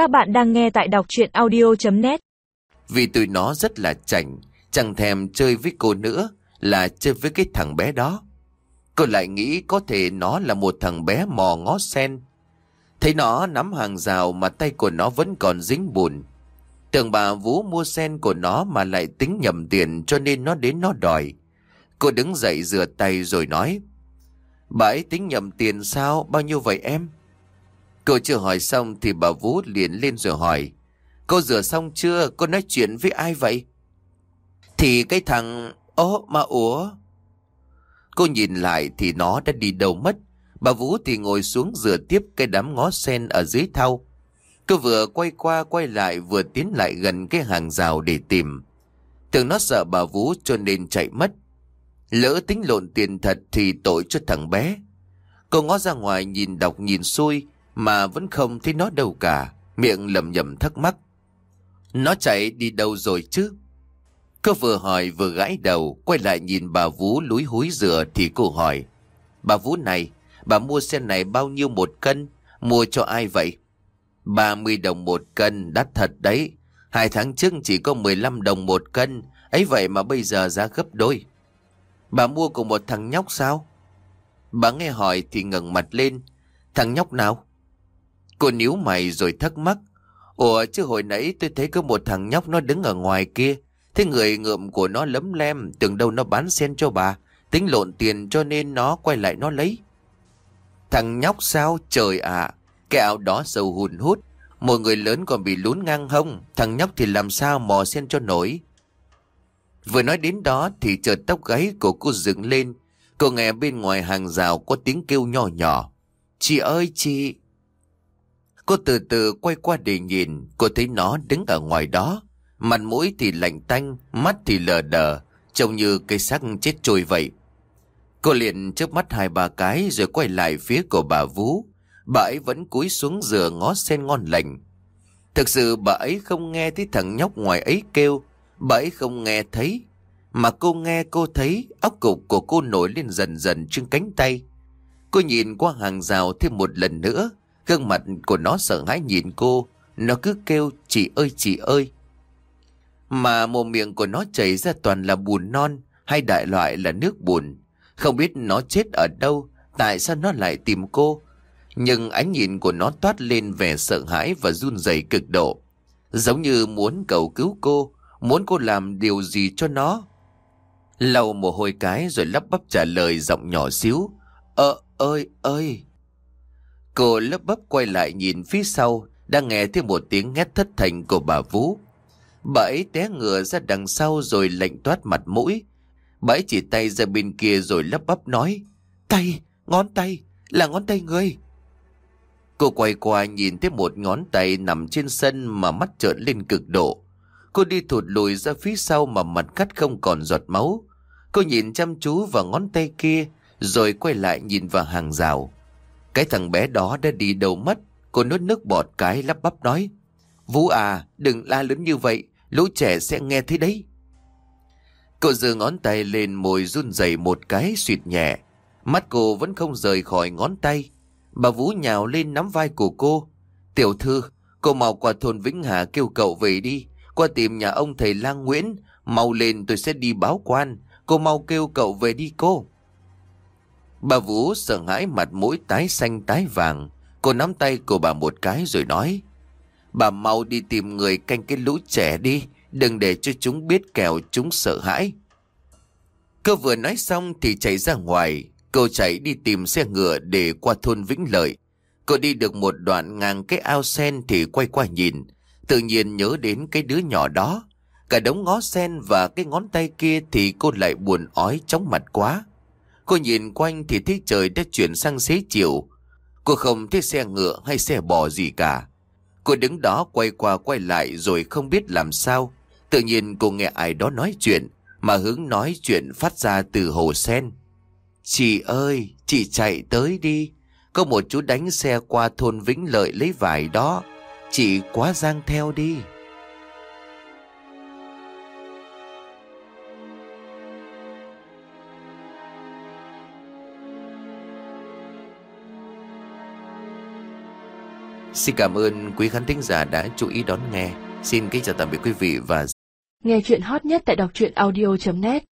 Các bạn đang nghe tại đọc chuyện audio.net Vì tụi nó rất là chảnh, chẳng thèm chơi với cô nữa, là chơi với cái thằng bé đó. Cô lại nghĩ có thể nó là một thằng bé mò ngó sen. Thấy nó nắm hàng rào mà tay của nó vẫn còn dính bùn. Tưởng bà Vũ mua sen của nó mà lại tính nhầm tiền cho nên nó đến nó đòi. Cô đứng dậy rửa tay rồi nói. Bà ấy tính nhầm tiền sao? Bao nhiêu vậy em? Cô chưa hỏi xong thì bà Vũ liền lên rồi hỏi. Cô rửa xong chưa? Cô nói chuyện với ai vậy? Thì cái thằng... Ố mà ủa? Cô nhìn lại thì nó đã đi đâu mất. Bà Vũ thì ngồi xuống rửa tiếp cái đám ngó sen ở dưới thau. Cô vừa quay qua quay lại vừa tiến lại gần cái hàng rào để tìm. Tưởng nó sợ bà Vũ cho nên chạy mất. Lỡ tính lộn tiền thật thì tội cho thằng bé. Cô ngó ra ngoài nhìn đọc nhìn xuôi mà vẫn không thấy nó đâu cả. Miệng lầm nhầm thắc mắc. Nó chạy đi đâu rồi chứ? Cô vừa hỏi vừa gãi đầu, quay lại nhìn bà Vũ lúi húi rửa thì cô hỏi. Bà Vũ này, bà mua xe này bao nhiêu một cân? Mua cho ai vậy? 30 đồng một cân, đắt thật đấy. Hai tháng trước chỉ có 15 đồng một cân, ấy vậy mà bây giờ giá gấp đôi. Bà mua của một thằng nhóc sao? Bà nghe hỏi thì ngẩng mặt lên. Thằng nhóc nào? Cô níu mày rồi thắc mắc. Ủa chứ hồi nãy tôi thấy có một thằng nhóc nó đứng ở ngoài kia. Thế người ngượm của nó lấm lem, tưởng đâu nó bán sen cho bà. Tính lộn tiền cho nên nó quay lại nó lấy. Thằng nhóc sao? Trời ạ! cái áo đó sâu hùn hút. Một người lớn còn bị lún ngang hông. Thằng nhóc thì làm sao mò sen cho nổi. Vừa nói đến đó thì chợt tóc gáy của cô dựng lên. Cô nghe bên ngoài hàng rào có tiếng kêu nhỏ nhỏ. Chị ơi chị! Cô từ từ quay qua để nhìn, cô thấy nó đứng ở ngoài đó. Mặt mũi thì lạnh tanh, mắt thì lờ đờ, trông như cây xác chết trôi vậy. Cô liền trước mắt hai ba cái rồi quay lại phía của bà Vũ. Bà ấy vẫn cúi xuống rửa ngó sen ngon lành. Thực sự bà ấy không nghe thấy thằng nhóc ngoài ấy kêu, bà ấy không nghe thấy. Mà cô nghe cô thấy óc cục của cô nổi lên dần dần trên cánh tay. Cô nhìn qua hàng rào thêm một lần nữa, gương mặt của nó sợ hãi nhìn cô, nó cứ kêu chị ơi chị ơi. Mà mồm miệng của nó chảy ra toàn là bùn non hay đại loại là nước bùn. Không biết nó chết ở đâu, tại sao nó lại tìm cô. Nhưng ánh nhìn của nó toát lên vẻ sợ hãi và run rẩy cực độ. Giống như muốn cầu cứu cô, muốn cô làm điều gì cho nó. Lau mồ hôi cái rồi lắp bắp trả lời giọng nhỏ xíu. Ơ ơi ơi. Cô lấp bấp quay lại nhìn phía sau, đang nghe thấy một tiếng hét thất thành của bà Vũ. Bà ấy té ngửa ra đằng sau rồi lạnh toát mặt mũi. Bà ấy chỉ tay ra bên kia rồi lấp bắp nói. Tay, ngón tay, là ngón tay người. Cô quay qua nhìn thấy một ngón tay nằm trên sân mà mắt trợn lên cực độ. Cô đi thụt lùi ra phía sau mà mặt cắt không còn giọt máu. Cô nhìn chăm chú vào ngón tay kia rồi quay lại nhìn vào hàng rào. Cái thằng bé đó đã đi đâu mất. Cô nuốt nước bọt cái lắp bắp nói. Vũ à, đừng la lớn như vậy, lũ trẻ sẽ nghe thấy đấy. Cô giơ ngón tay lên môi run rẩy một cái suyệt nhẹ. Mắt cô vẫn không rời khỏi ngón tay. Bà Vũ nhào lên nắm vai của cô. Tiểu thư, cô mau qua thôn Vĩnh Hà kêu cậu về đi. Qua tìm nhà ông thầy Lang Nguyễn. Mau lên tôi sẽ đi báo quan. Cô mau kêu cậu về đi cô. Bà Vũ sợ hãi mặt mũi tái xanh tái vàng. Cô nắm tay của bà một cái rồi nói. Bà mau đi tìm người canh cái lũ trẻ đi. Đừng để cho chúng biết kẻo, chúng sợ hãi. Cô vừa nói xong thì chạy ra ngoài. Cô chạy đi tìm xe ngựa để qua thôn Vĩnh Lợi. Cô đi được một đoạn ngang cái ao sen thì quay qua nhìn. Tự nhiên nhớ đến cái đứa nhỏ đó. Cả đống ngó sen và cái ngón tay kia thì cô lại buồn ói chóng mặt quá. Cô nhìn quanh thì thấy trời đã chuyển sang xế chiều. Cô không thấy xe ngựa hay xe bò gì cả. Cô đứng đó quay qua quay lại rồi không biết làm sao. Tự nhiên cô nghe ai đó nói chuyện, mà hướng nói chuyện phát ra từ hồ sen. Chị ơi, chị chạy tới đi. Có một chú đánh xe qua thôn Vĩnh Lợi lấy vải đó. Chị quá giang theo đi. Xin cảm ơn quý khán thính giả đã chú ý đón nghe. Xin kính chào tạm biệt quý vị và Nghe chuyện hot nhất tại đọc truyện audio.net